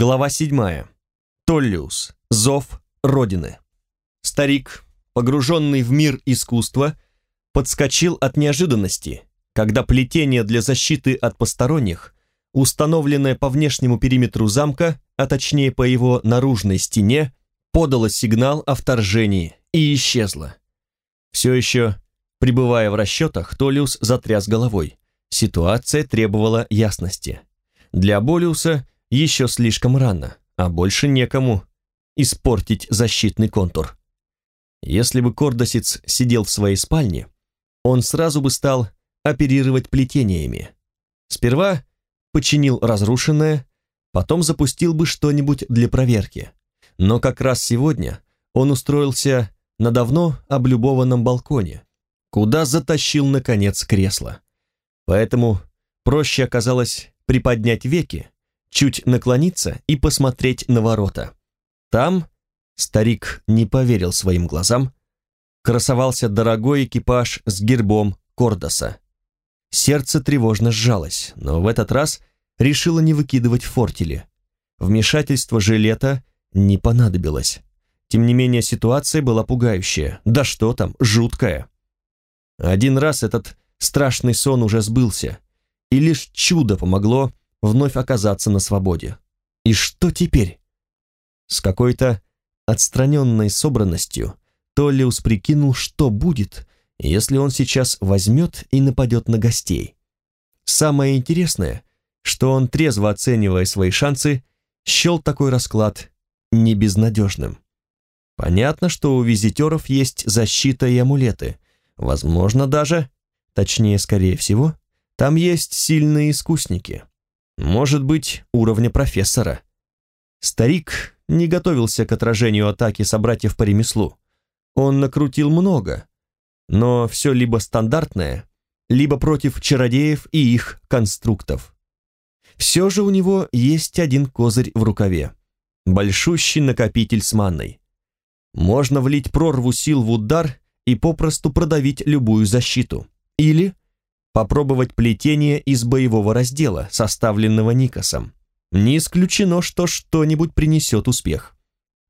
Глава 7. Толлиус. Зов Родины. Старик, погруженный в мир искусства, подскочил от неожиданности, когда плетение для защиты от посторонних, установленное по внешнему периметру замка, а точнее по его наружной стене, подало сигнал о вторжении и исчезло. Все еще, пребывая в расчетах, Толиус затряс головой. Ситуация требовала ясности. Для Болиуса – еще слишком рано, а больше некому испортить защитный контур. Если бы Кордосец сидел в своей спальне, он сразу бы стал оперировать плетениями. Сперва починил разрушенное, потом запустил бы что-нибудь для проверки. Но как раз сегодня он устроился на давно облюбованном балконе, куда затащил, наконец, кресло. Поэтому проще оказалось приподнять веки чуть наклониться и посмотреть на ворота. Там, старик не поверил своим глазам, красовался дорогой экипаж с гербом Кордоса. Сердце тревожно сжалось, но в этот раз решило не выкидывать фортили. Вмешательство жилета не понадобилось. Тем не менее, ситуация была пугающая. Да что там, жуткая. Один раз этот страшный сон уже сбылся, и лишь чудо помогло вновь оказаться на свободе. И что теперь? С какой-то отстраненной собранностью Толлиус прикинул, что будет, если он сейчас возьмет и нападет на гостей. Самое интересное, что он, трезво оценивая свои шансы, счел такой расклад не безнадежным. Понятно, что у визитеров есть защита и амулеты, возможно даже, точнее, скорее всего, там есть сильные искусники. Может быть, уровня профессора. Старик не готовился к отражению атаки собратьев по ремеслу. Он накрутил много, но все либо стандартное, либо против чародеев и их конструктов. Все же у него есть один козырь в рукаве. Большущий накопитель с манной. Можно влить прорву сил в удар и попросту продавить любую защиту. Или попробовать плетение из боевого раздела, составленного Никосом. Не исключено, что что-нибудь принесет успех.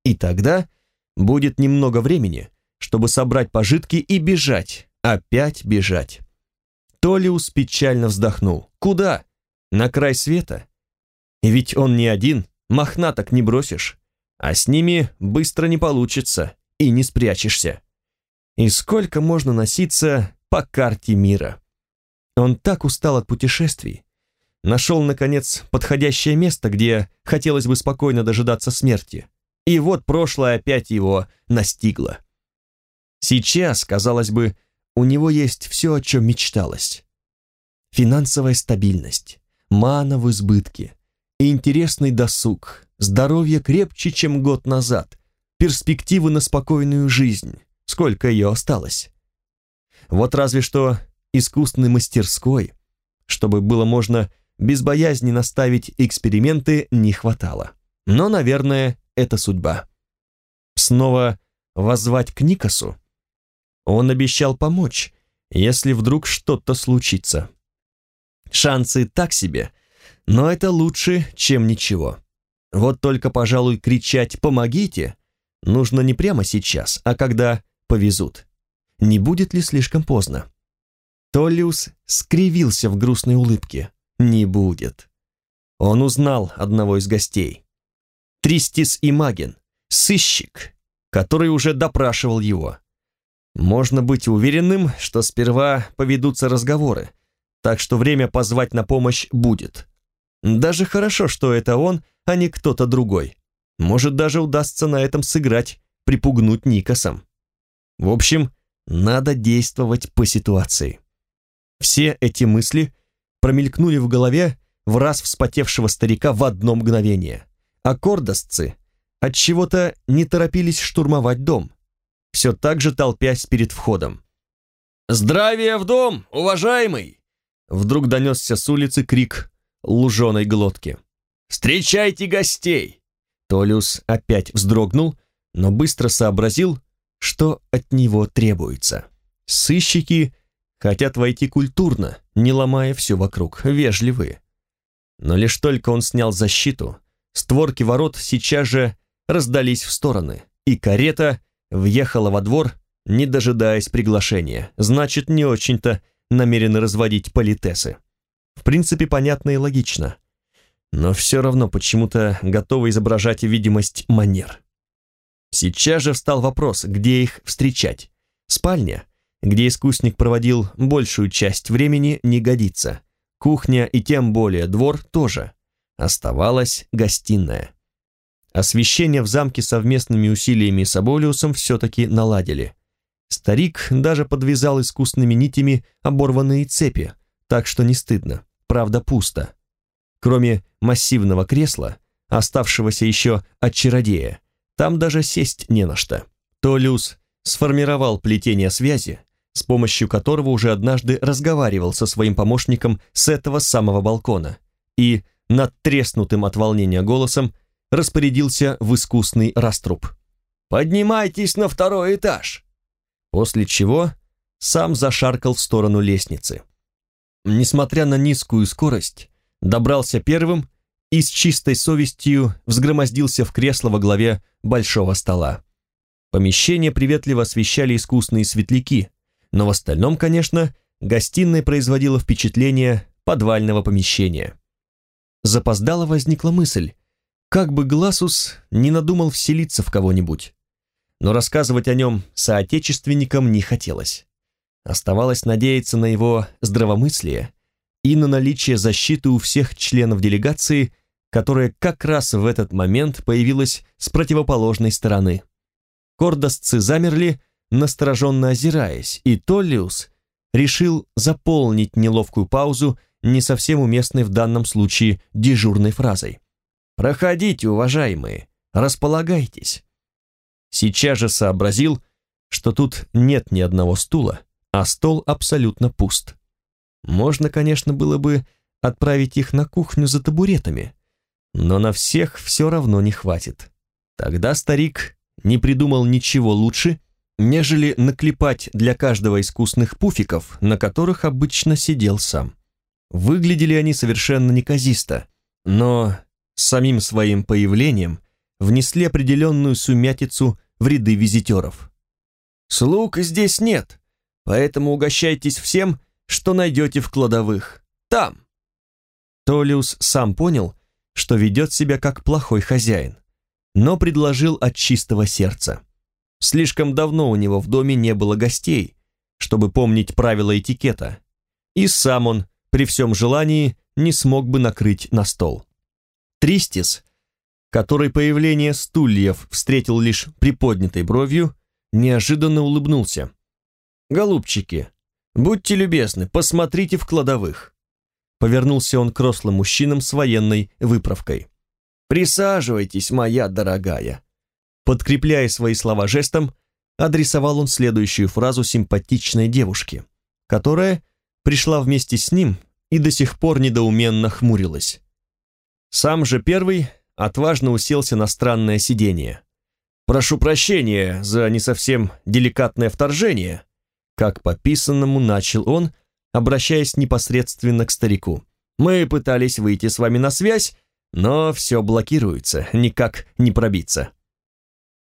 И тогда будет немного времени, чтобы собрать пожитки и бежать, опять бежать. Толиус печально вздохнул. Куда? На край света? Ведь он не один, мохнаток не бросишь, а с ними быстро не получится и не спрячешься. И сколько можно носиться по карте мира? Он так устал от путешествий. Нашел, наконец, подходящее место, где хотелось бы спокойно дожидаться смерти. И вот прошлое опять его настигло. Сейчас, казалось бы, у него есть все, о чем мечталось. Финансовая стабильность, мана в избытке, интересный досуг, здоровье крепче, чем год назад, перспективы на спокойную жизнь, сколько ее осталось. Вот разве что искусственной мастерской, чтобы было можно без наставить эксперименты, не хватало. Но, наверное, это судьба. Снова воззвать к Никосу? Он обещал помочь, если вдруг что-то случится. Шансы так себе, но это лучше, чем ничего. Вот только, пожалуй, кричать «помогите» нужно не прямо сейчас, а когда повезут. Не будет ли слишком поздно? Толлиус скривился в грустной улыбке. «Не будет». Он узнал одного из гостей. Тристис Имаген, сыщик, который уже допрашивал его. Можно быть уверенным, что сперва поведутся разговоры, так что время позвать на помощь будет. Даже хорошо, что это он, а не кто-то другой. Может, даже удастся на этом сыграть, припугнуть Никосом. В общем, надо действовать по ситуации. Все эти мысли промелькнули в голове в раз вспотевшего старика в одно мгновение. А кордосцы от чего то не торопились штурмовать дом, все так же толпясь перед входом. «Здравия в дом, уважаемый!» Вдруг донесся с улицы крик луженой глотки. «Встречайте гостей!» Толиус опять вздрогнул, но быстро сообразил, что от него требуется. Сыщики Хотят войти культурно, не ломая все вокруг, вежливые. Но лишь только он снял защиту, Створки ворот сейчас же раздались в стороны, и карета въехала во двор, не дожидаясь приглашения. Значит, не очень-то намерены разводить политесы. В принципе, понятно и логично. Но все равно почему-то готовы изображать видимость манер. Сейчас же встал вопрос, где их встречать. Спальня, где искусник проводил большую часть времени, не годится. Кухня и тем более двор тоже. Оставалась гостиная. Освещение в замке совместными усилиями с Аболиусом все-таки наладили. Старик даже подвязал искусными нитями оборванные цепи, так что не стыдно, правда пусто. Кроме массивного кресла, оставшегося еще от чародея, там даже сесть не на что. Толиус сформировал плетение связи, с помощью которого уже однажды разговаривал со своим помощником с этого самого балкона, и над треснутым от волнения голосом распорядился в искусный раструб. «Поднимайтесь на второй этаж!» После чего сам зашаркал в сторону лестницы. Несмотря на низкую скорость, добрался первым и с чистой совестью взгромоздился в кресло во главе большого стола. Помещение приветливо освещали искусные светляки, но в остальном, конечно, гостиная производила впечатление подвального помещения. Запоздала возникла мысль, как бы Гласус не надумал вселиться в кого-нибудь. Но рассказывать о нем соотечественникам не хотелось. Оставалось надеяться на его здравомыслие и на наличие защиты у всех членов делегации, которая как раз в этот момент появилась с противоположной стороны. Кордосцы замерли, настороженно озираясь, и Толлиус решил заполнить неловкую паузу не совсем уместной в данном случае дежурной фразой. «Проходите, уважаемые, располагайтесь». Сейчас же сообразил, что тут нет ни одного стула, а стол абсолютно пуст. Можно, конечно, было бы отправить их на кухню за табуретами, но на всех все равно не хватит. Тогда старик не придумал ничего лучше, нежели наклепать для каждого искусных пуфиков, на которых обычно сидел сам. Выглядели они совершенно неказисто, но самим своим появлением внесли определенную сумятицу в ряды визитеров. «Слуг здесь нет, поэтому угощайтесь всем, что найдете в кладовых. Там!» Толиус сам понял, что ведет себя как плохой хозяин, но предложил от чистого сердца. Слишком давно у него в доме не было гостей, чтобы помнить правила этикета, и сам он, при всем желании, не смог бы накрыть на стол. Тристис, который появление стульев встретил лишь приподнятой бровью, неожиданно улыбнулся. «Голубчики, будьте любезны, посмотрите в кладовых. Повернулся он к рослым мужчинам с военной выправкой. «Присаживайтесь, моя дорогая!» Подкрепляя свои слова жестом, адресовал он следующую фразу симпатичной девушке, которая пришла вместе с ним и до сих пор недоуменно хмурилась. Сам же первый отважно уселся на странное сиденье. «Прошу прощения за не совсем деликатное вторжение», как по писанному начал он, обращаясь непосредственно к старику. «Мы пытались выйти с вами на связь, но все блокируется, никак не пробиться».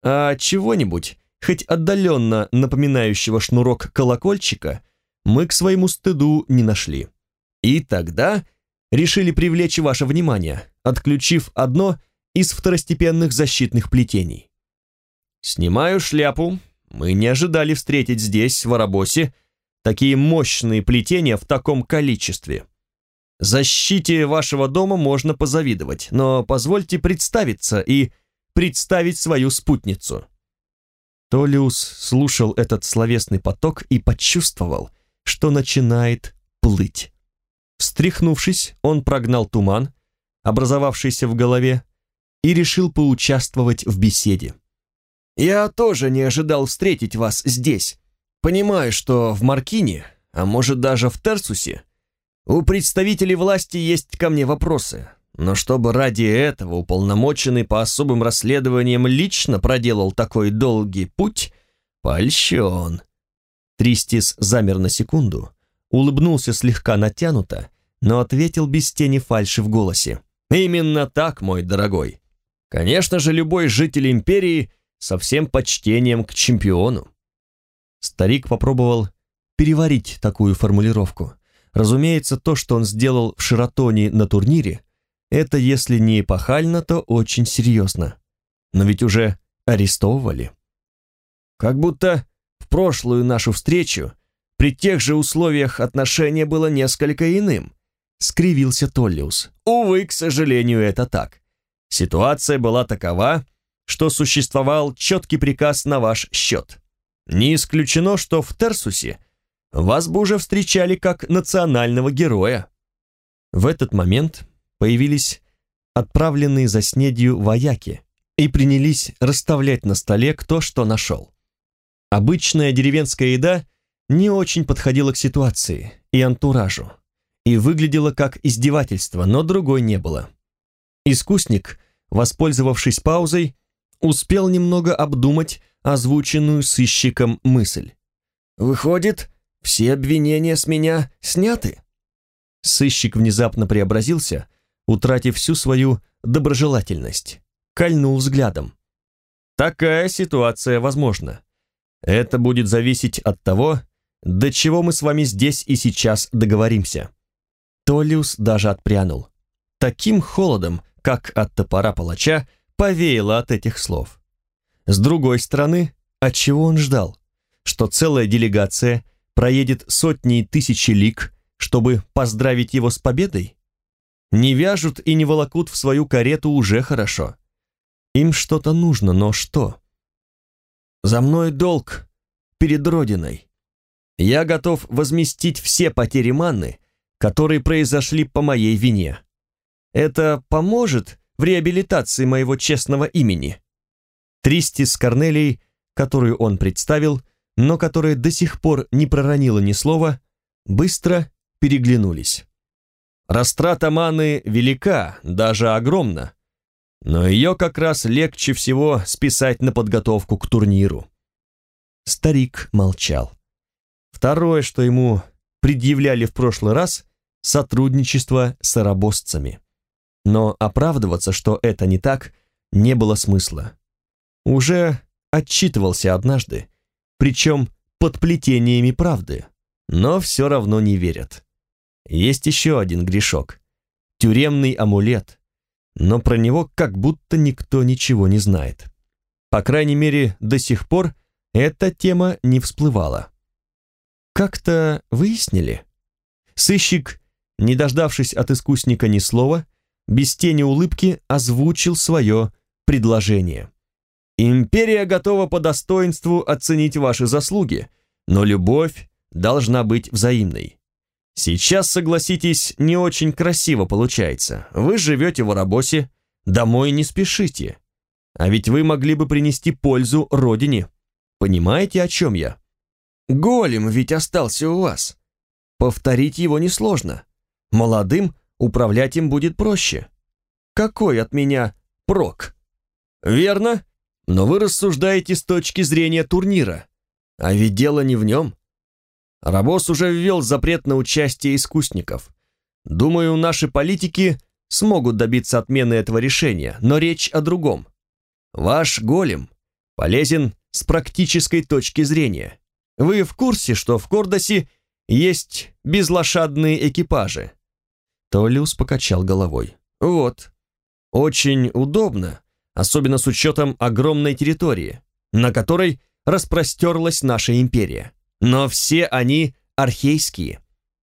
А чего-нибудь, хоть отдаленно напоминающего шнурок колокольчика, мы к своему стыду не нашли. И тогда решили привлечь ваше внимание, отключив одно из второстепенных защитных плетений. Снимаю шляпу, мы не ожидали встретить здесь, в Арабосе, такие мощные плетения в таком количестве. Защите вашего дома можно позавидовать, но позвольте представиться и представить свою спутницу». Толиус слушал этот словесный поток и почувствовал, что начинает плыть. Встряхнувшись, он прогнал туман, образовавшийся в голове, и решил поучаствовать в беседе. «Я тоже не ожидал встретить вас здесь, Понимаю, что в Маркине, а может даже в Терсусе, у представителей власти есть ко мне вопросы, но чтобы ради этого уполномоченный по особым расследованиям лично проделал такой долгий путь, польщен. Тристис замер на секунду, улыбнулся слегка натянуто, но ответил без тени фальши в голосе. «Именно так, мой дорогой. Конечно же, любой житель империи со всем почтением к чемпиону. Старик попробовал переварить такую формулировку. Разумеется, то, что он сделал в Ширатоне на турнире, это, если не эпохально, то очень серьезно. Но ведь уже арестовывали. Как будто в прошлую нашу встречу при тех же условиях отношение было несколько иным, скривился Толлиус. Увы, к сожалению, это так. Ситуация была такова, что существовал четкий приказ на ваш счет. Не исключено, что в Терсусе вас бы уже встречали как национального героя. В этот момент появились отправленные за снедью вояки и принялись расставлять на столе кто что нашел. Обычная деревенская еда не очень подходила к ситуации и антуражу, и выглядела как издевательство, но другой не было. Искусник, воспользовавшись паузой, успел немного обдумать озвученную сыщиком мысль. «Выходит, все обвинения с меня сняты?» Сыщик внезапно преобразился, утратив всю свою доброжелательность. Кольнул взглядом. «Такая ситуация возможна. Это будет зависеть от того, до чего мы с вами здесь и сейчас договоримся». Толиус даже отпрянул. Таким холодом, как от топора палача, повеяло от этих слов. С другой стороны, от чего он ждал? Что целая делегация проедет сотни и тысячи лиг, чтобы поздравить его с победой? Не вяжут и не волокут в свою карету уже хорошо. Им что-то нужно, но что? За мной долг перед Родиной. Я готов возместить все потери манны, которые произошли по моей вине. Это поможет в реабилитации моего честного имени. Тристис Корнелий, которую он представил, но которая до сих пор не проронила ни слова, быстро переглянулись. Растрата маны велика, даже огромна, но ее как раз легче всего списать на подготовку к турниру. Старик молчал. Второе, что ему предъявляли в прошлый раз, сотрудничество с арабосцами. Но оправдываться, что это не так, не было смысла. Уже отчитывался однажды, причем под плетениями правды, но все равно не верят. Есть еще один грешок. Тюремный амулет. Но про него как будто никто ничего не знает. По крайней мере, до сих пор эта тема не всплывала. Как-то выяснили? Сыщик, не дождавшись от искусника ни слова, без тени улыбки озвучил свое предложение. Империя готова по достоинству оценить ваши заслуги, но любовь должна быть взаимной. Сейчас, согласитесь, не очень красиво получается. Вы живете в Арабосе, домой не спешите. А ведь вы могли бы принести пользу родине. Понимаете, о чем я? Голем ведь остался у вас. Повторить его несложно. Молодым управлять им будет проще. Какой от меня прок? Верно? Но вы рассуждаете с точки зрения турнира. А ведь дело не в нем. Рабос уже ввел запрет на участие искусников. Думаю, наши политики смогут добиться отмены этого решения, но речь о другом. Ваш голем полезен с практической точки зрения. Вы в курсе, что в Кордосе есть безлошадные экипажи?» Толиус покачал головой. «Вот. Очень удобно, особенно с учетом огромной территории, на которой распростерлась наша империя. Но все они архейские.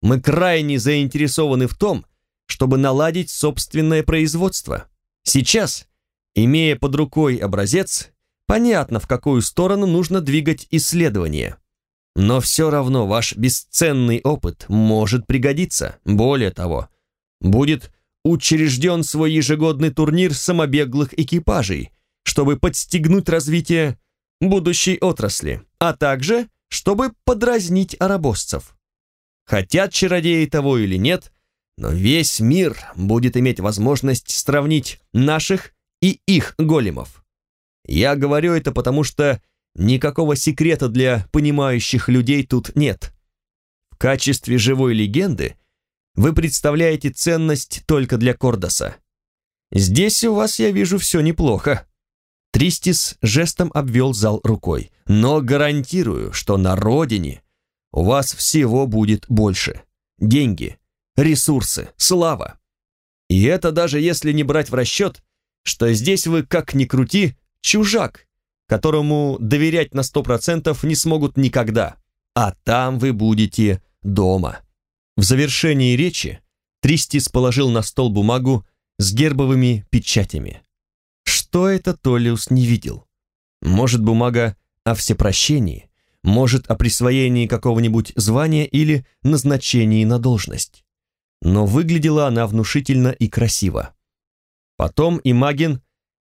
Мы крайне заинтересованы в том, чтобы наладить собственное производство. Сейчас, имея под рукой образец, понятно, в какую сторону нужно двигать исследования. Но все равно ваш бесценный опыт может пригодиться. Более того, будет учрежден свой ежегодный турнир самобеглых экипажей, чтобы подстегнуть развитие будущей отрасли, а также чтобы подразнить арабосцев. Хотят чародеи того или нет, но весь мир будет иметь возможность сравнить наших и их големов. Я говорю это потому, что никакого секрета для понимающих людей тут нет. В качестве живой легенды – вы представляете ценность только для Кордоса. здесь у вас, я вижу, все неплохо». Тристис жестом обвел зал рукой. «Но гарантирую, что на родине у вас всего будет больше. Деньги, ресурсы, слава. И это даже если не брать в расчет, что здесь вы, как ни крути, чужак, которому доверять на сто процентов не смогут никогда, а там вы будете дома». В завершении речи Тристис положил на стол бумагу с гербовыми печатями. Что это Толиус не видел? Может, бумага о всепрощении, может, о присвоении какого-нибудь звания или назначении на должность. Но выглядела она внушительно и красиво. Потом Имагин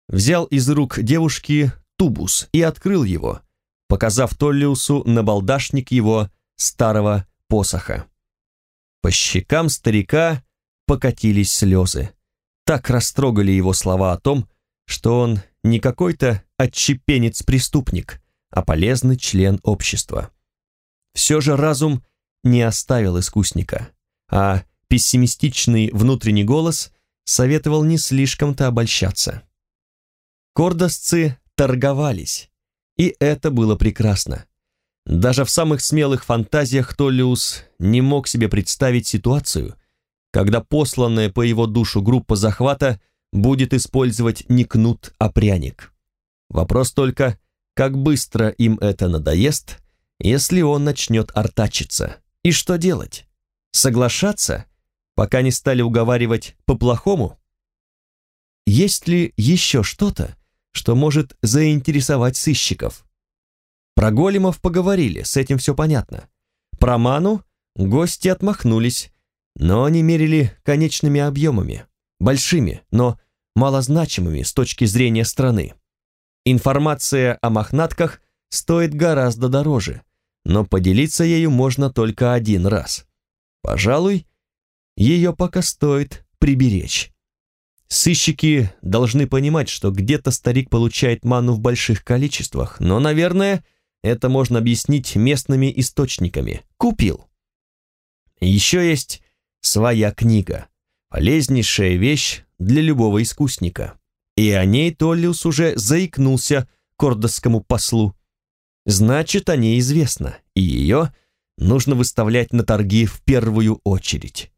взял из рук девушки тубус и открыл его, показав Толлиусу набалдашник его старого посоха. По щекам старика покатились слезы. Так растрогали его слова о том, что он не какой-то отщепенец-преступник, а полезный член общества. Все же разум не оставил искусника, а пессимистичный внутренний голос советовал не слишком-то обольщаться. Кордосцы торговались, и это было прекрасно. Даже в самых смелых фантазиях Толлиус не мог себе представить ситуацию, когда посланная по его душу группа захвата будет использовать не кнут, а пряник. Вопрос только, как быстро им это надоест, если он начнет артачиться. И что делать? Соглашаться, пока не стали уговаривать по-плохому? Есть ли еще что-то, что может заинтересовать сыщиков? Про големов поговорили, с этим все понятно. Про ману гости отмахнулись, но они мерили конечными объемами, большими, но малозначимыми с точки зрения страны. Информация о мохнатках стоит гораздо дороже, но поделиться ею можно только один раз. Пожалуй, ее пока стоит приберечь. Сыщики должны понимать, что где-то старик получает ману в больших количествах, но, наверное, это можно объяснить местными источниками. Купил. Еще есть своя книга. Полезнейшая вещь для любого искусника. И о ней Толлиус уже заикнулся кордосскому послу. Значит, о ней известно, и ее нужно выставлять на торги в первую очередь.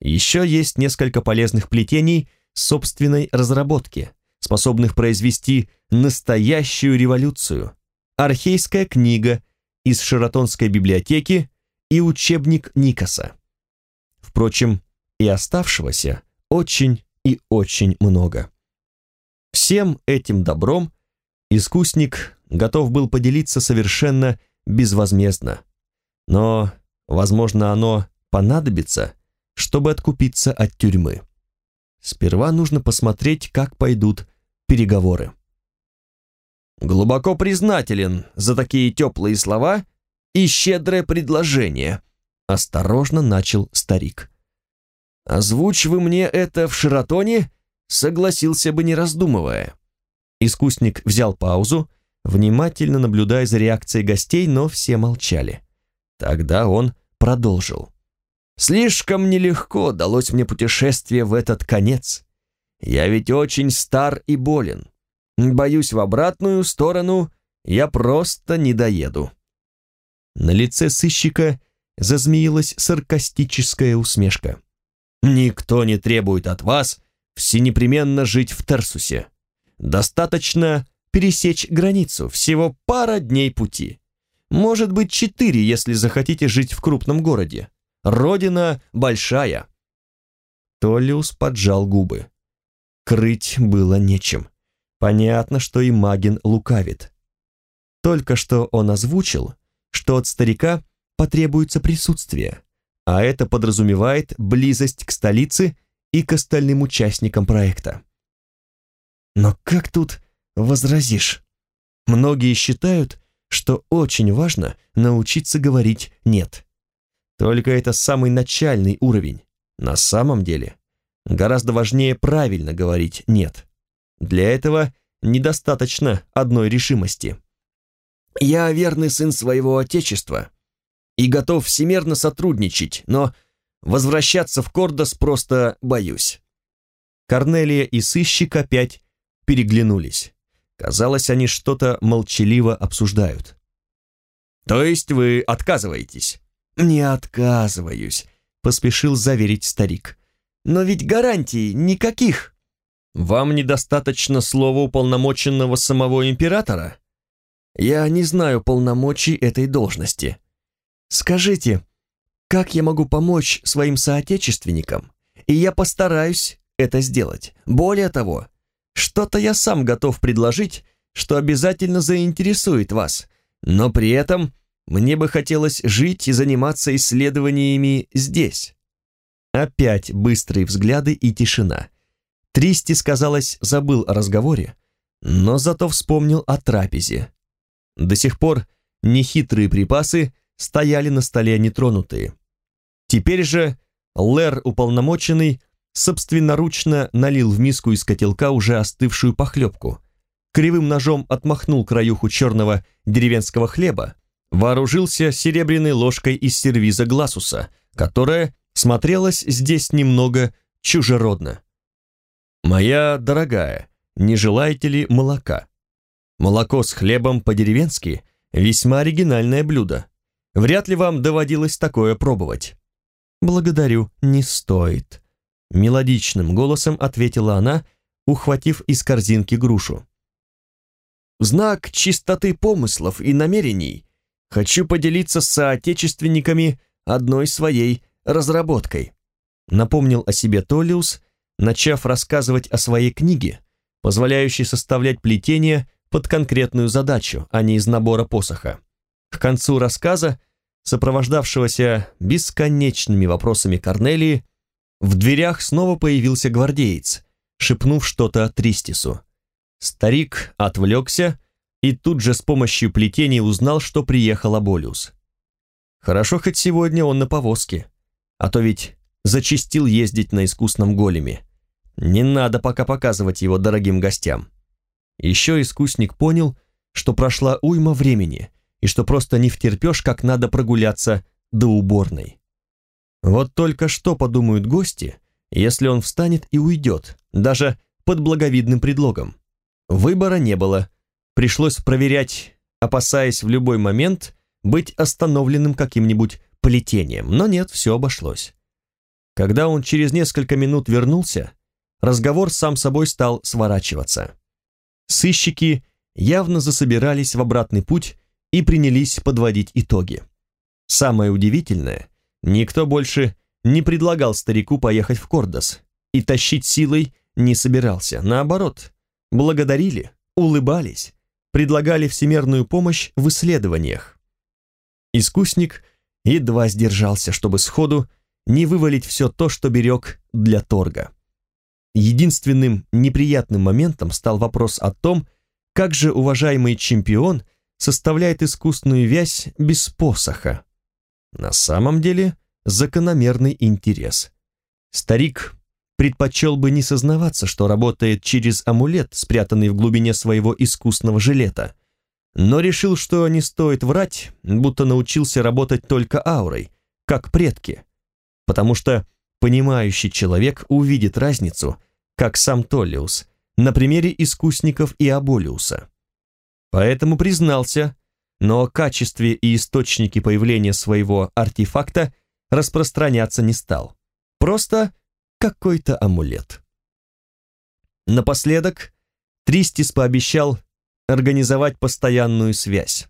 Еще есть несколько полезных плетений собственной разработки, способных произвести настоящую революцию, архейская книга из Шератонской библиотеки и учебник Никаса. Впрочем, и оставшегося очень и очень много. Всем этим добром искусник готов был поделиться совершенно безвозмездно. Но, возможно, оно понадобится, чтобы откупиться от тюрьмы. Сперва нужно посмотреть, как пойдут переговоры. «Глубоко признателен за такие теплые слова и щедрое предложение», осторожно начал старик. «Озвучь вы мне это в Шератоне?» Согласился бы, не раздумывая. Искусник взял паузу, внимательно наблюдая за реакцией гостей, но все молчали. Тогда он продолжил. «Слишком нелегко далось мне путешествие в этот конец. Я ведь очень стар и болен. Боюсь, в обратную сторону я просто не доеду». На лице сыщика зазмеилась саркастическая усмешка. «Никто не требует от вас всенепременно жить в Терсусе. Достаточно пересечь границу, всего пара дней пути. Может быть, четыре, если захотите жить в крупном городе. Родина большая». Толлиус поджал губы. Крыть было нечем. Понятно, что и Магин лукавит. Только что он озвучил, что от старика потребуется присутствие, а это подразумевает близость к столице и к остальным участникам проекта. Но как тут возразишь? Многие считают, что очень важно научиться говорить «нет». Только это самый начальный уровень. На самом деле, гораздо важнее правильно говорить «нет». Для этого недостаточно одной решимости. «Я верный сын своего отечества и готов всемерно сотрудничать, но Возвращаться в Кордос просто боюсь. Корнелия и сыщик опять переглянулись. Казалось, они что-то молчаливо обсуждают. «То есть вы отказываетесь?» «Не отказываюсь», — поспешил заверить старик. «Но ведь гарантий никаких». «Вам недостаточно слова уполномоченного самого императора?» «Я не знаю полномочий этой должности. Скажите, как я могу помочь своим соотечественникам, и я постараюсь это сделать. Более того, что-то я сам готов предложить, что обязательно заинтересует вас, но при этом мне бы хотелось жить и заниматься исследованиями здесь. Опять быстрые взгляды и тишина. Тристи, казалось, забыл о разговоре, но зато вспомнил о трапезе. До сих пор нехитрые припасы стояли на столе нетронутые. Теперь же Лэр уполномоченный собственноручно налил в миску из котелка уже остывшую похлебку, кривым ножом отмахнул краюху черного деревенского хлеба, вооружился серебряной ложкой из сервиза Гласуса, которая смотрелась здесь немного чужеродно. «Моя дорогая, не желаете ли молока?» Молоко с хлебом по-деревенски – весьма оригинальное блюдо. Вряд ли вам доводилось такое пробовать. «Благодарю, не стоит», — мелодичным голосом ответила она, ухватив из корзинки грушу. «В знак чистоты помыслов и намерений хочу поделиться с соотечественниками одной своей разработкой», напомнил о себе Толлиус, начав рассказывать о своей книге, позволяющей составлять плетение под конкретную задачу, а не из набора посоха. К концу рассказа сопровождавшегося бесконечными вопросами Корнелии, в дверях снова появился гвардеец, шепнув что-то Тристису. Старик отвлекся и тут же с помощью плетений узнал, что приехал Аболиус. Хорошо хоть сегодня он на повозке, а то ведь зачистил ездить на искусном големе. Не надо пока показывать его дорогим гостям. Еще искусник понял, что прошла уйма времени, и что просто не втерпешь, как надо прогуляться до уборной. Вот только что подумают гости, если он встанет и уйдет, даже под благовидным предлогом. Выбора не было, пришлось проверять, опасаясь в любой момент быть остановленным каким-нибудь плетением, но нет, все обошлось. Когда он через несколько минут вернулся, разговор сам собой стал сворачиваться. Сыщики явно засобирались в обратный путь и принялись подводить итоги. Самое удивительное, никто больше не предлагал старику поехать в Кордос и тащить силой не собирался. Наоборот, благодарили, улыбались, предлагали всемерную помощь в исследованиях. Искусник едва сдержался, чтобы сходу не вывалить все то, что берег для торга. Единственным неприятным моментом стал вопрос о том, как же уважаемый чемпион – составляет искусственную вязь без посоха. На самом деле закономерный интерес. Старик предпочел бы не сознаваться, что работает через амулет, спрятанный в глубине своего искусственного жилета, но решил, что не стоит врать, будто научился работать только аурой, как предки, потому что понимающий человек увидит разницу, как сам Толлиус, на примере искусников и Аболиуса. Поэтому признался, но о качестве и источнике появления своего артефакта распространяться не стал. Просто какой-то амулет. Напоследок Тристис пообещал организовать постоянную связь.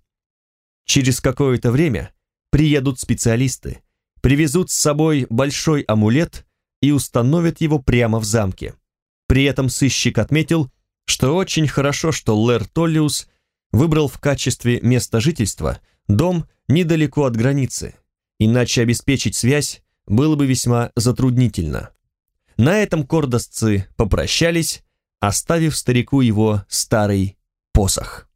Через какое-то время приедут специалисты, привезут с собой большой амулет и установят его прямо в замке. При этом сыщик отметил, что очень хорошо, что Лэр Толлиус выбрал в качестве места жительства дом недалеко от границы, иначе обеспечить связь было бы весьма затруднительно. На этом кордосцы попрощались, оставив старику его старый посох.